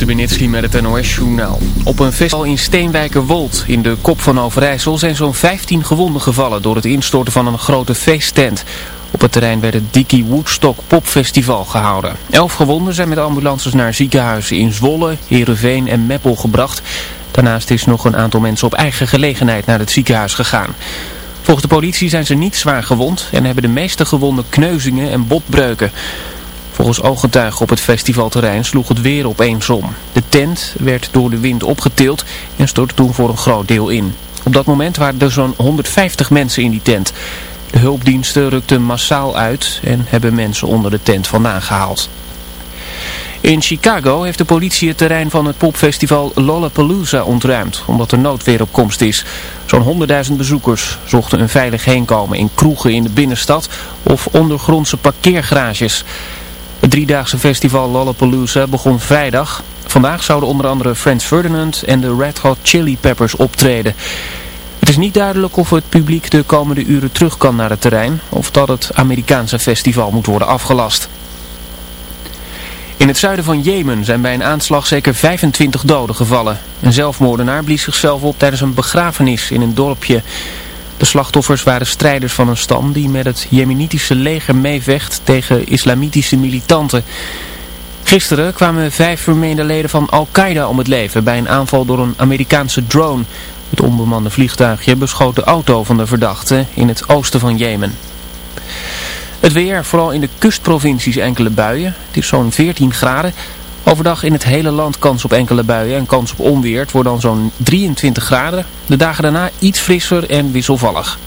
Stubenitski met het NOS-journaal. Op een festival in Steenwijkerwold in de kop van Overijssel zijn zo'n 15 gewonden gevallen door het instorten van een grote feesttent. Op het terrein werd het Dickie Woodstock Popfestival gehouden. Elf gewonden zijn met ambulances naar ziekenhuizen in Zwolle, Heerenveen en Meppel gebracht. Daarnaast is nog een aantal mensen op eigen gelegenheid naar het ziekenhuis gegaan. Volgens de politie zijn ze niet zwaar gewond en hebben de meeste gewonden kneuzingen en botbreuken. Volgens ooggetuigen op het festivalterrein sloeg het weer opeens om. De tent werd door de wind opgetild en stortte toen voor een groot deel in. Op dat moment waren er zo'n 150 mensen in die tent. De hulpdiensten rukten massaal uit en hebben mensen onder de tent vandaan gehaald. In Chicago heeft de politie het terrein van het popfestival Lollapalooza ontruimd, omdat er noodweer op komst is. Zo'n 100.000 bezoekers zochten een veilig heenkomen in kroegen in de binnenstad of ondergrondse parkeergarages. Het driedaagse festival Lollapalooza begon vrijdag. Vandaag zouden onder andere Franz Ferdinand en de Red Hot Chili Peppers optreden. Het is niet duidelijk of het publiek de komende uren terug kan naar het terrein of dat het Amerikaanse festival moet worden afgelast. In het zuiden van Jemen zijn bij een aanslag zeker 25 doden gevallen. Een zelfmoordenaar blies zichzelf op tijdens een begrafenis in een dorpje. De slachtoffers waren strijders van een stam die met het Jemenitische leger meevecht tegen islamitische militanten. Gisteren kwamen vijf vermeende leden van Al-Qaeda om het leven bij een aanval door een Amerikaanse drone. Het onbemande vliegtuigje beschoot de auto van de verdachte in het oosten van Jemen. Het weer, vooral in de kustprovincies enkele buien. Het is zo'n 14 graden. Overdag in het hele land kans op enkele buien en kans op onweer. Het wordt dan zo'n 23 graden. De dagen daarna iets frisser en wisselvallig.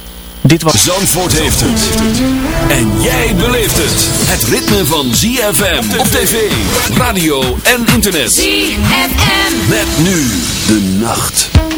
Dit was... Zandvoort heeft het. En jij beleeft het. Het ritme van ZFM op tv, radio en internet. ZFM. Met nu de nacht.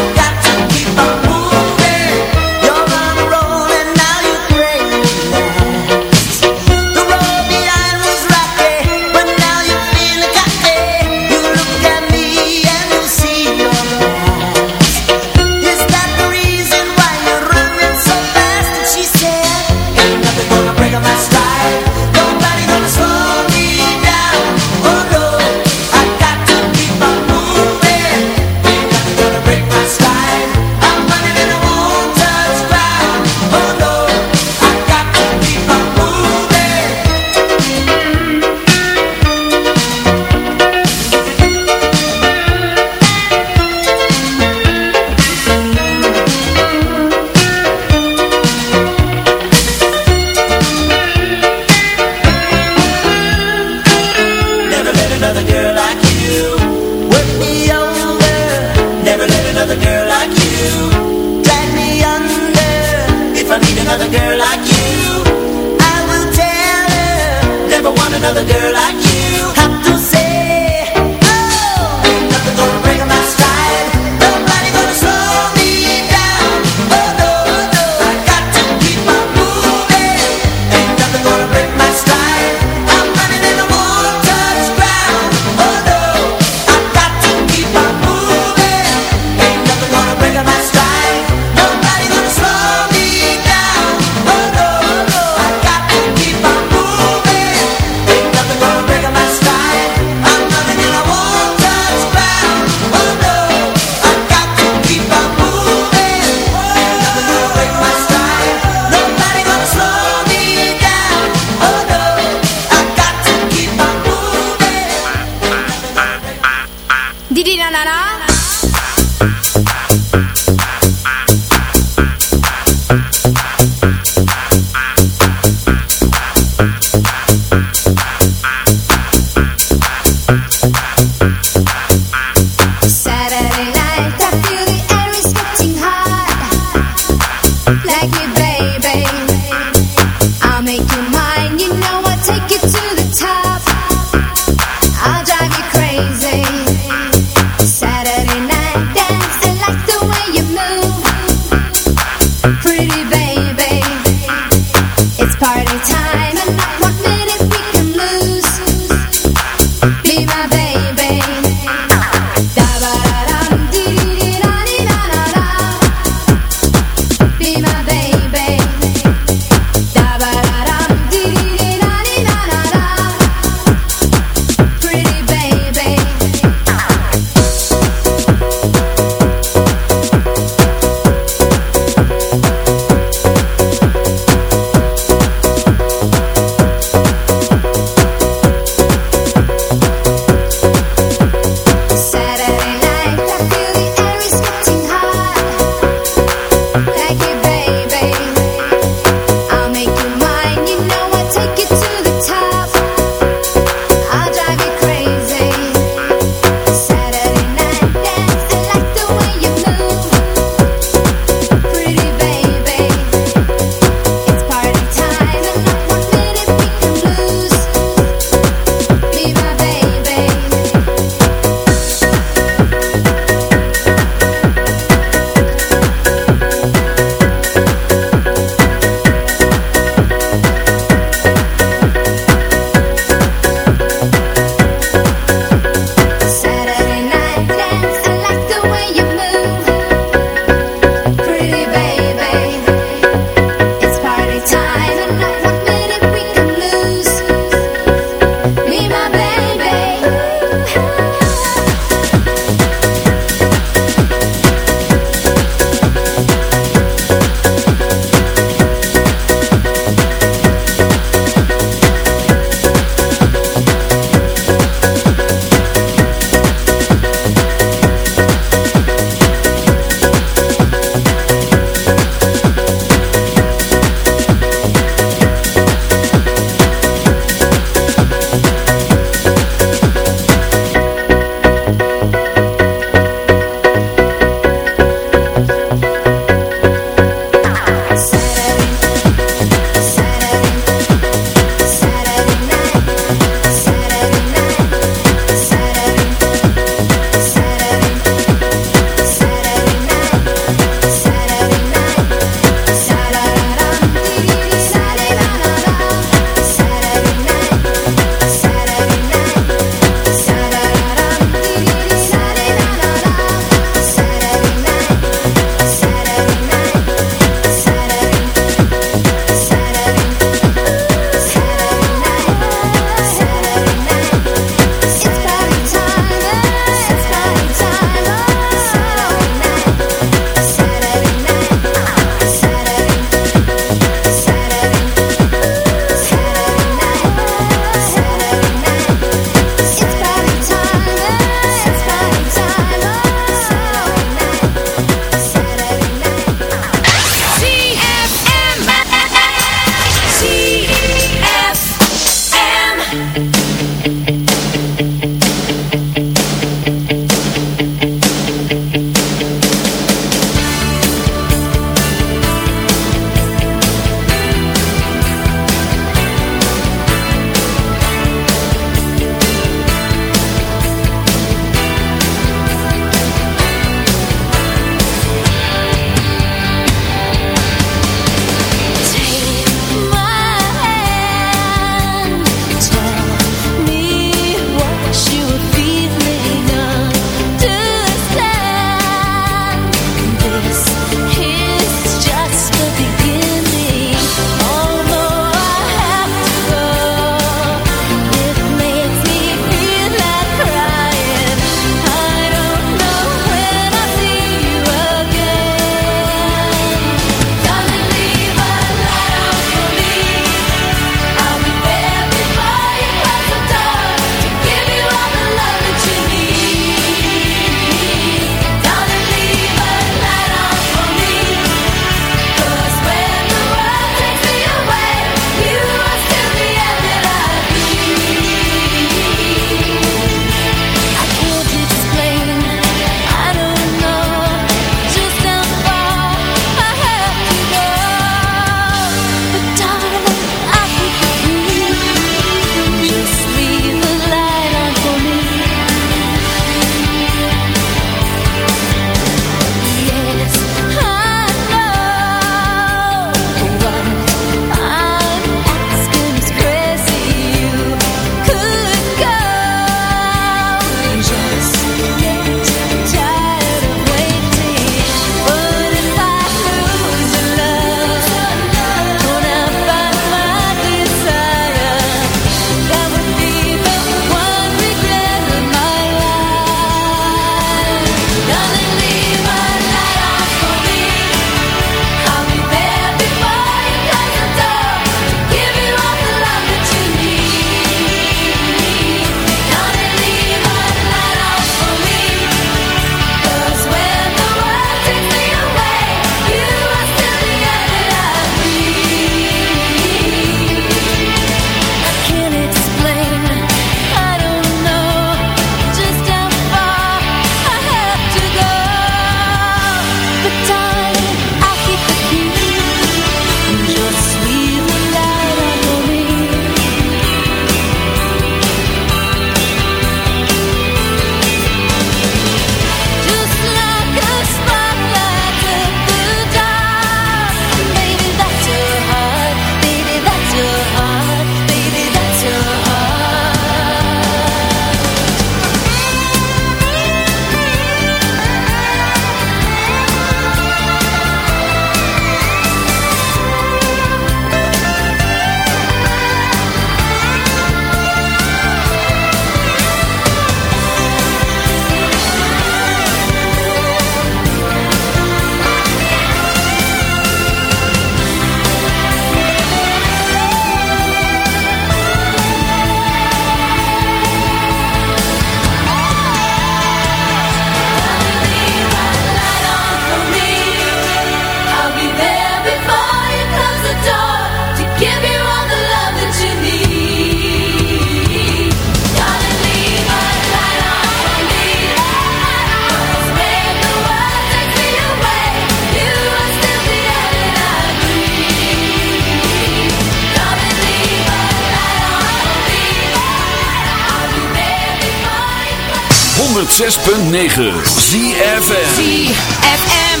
106.9 ZFM ZFM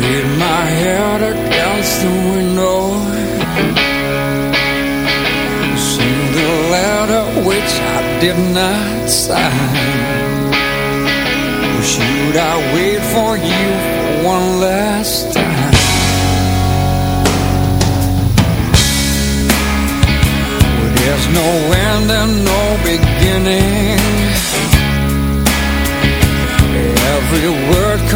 Lean my head against the window See the letter which I did not sign Or should I wait for you one last time. There's no end and no beginning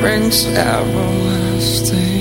brings everlasting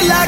Zandvoort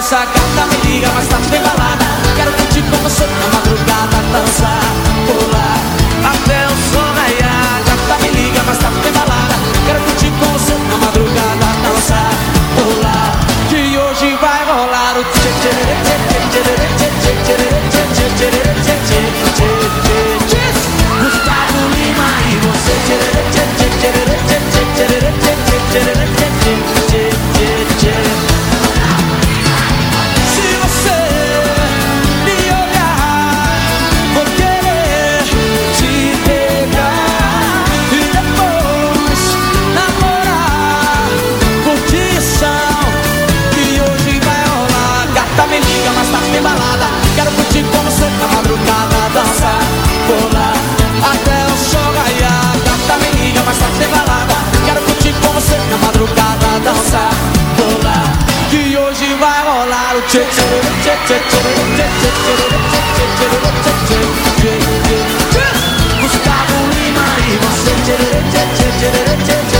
Essa gata me liga, mas tá embalada Quero curtir com você na madrugada Dançar, pular, até o sol A Gata me liga, mas tá embalada Quero curtir com você na madrugada Dançar, pular, que hoje vai rolar o tchê tchê tchê tchê tchê tchê tchê tchê Gustavo Lima e você tchê madrugada dançar, rolar Que hoje vai rolar o tchê tchê tchê tchê tchê tchê tchê tchê tchê tchê e você tchê tchê tchê tchê tchê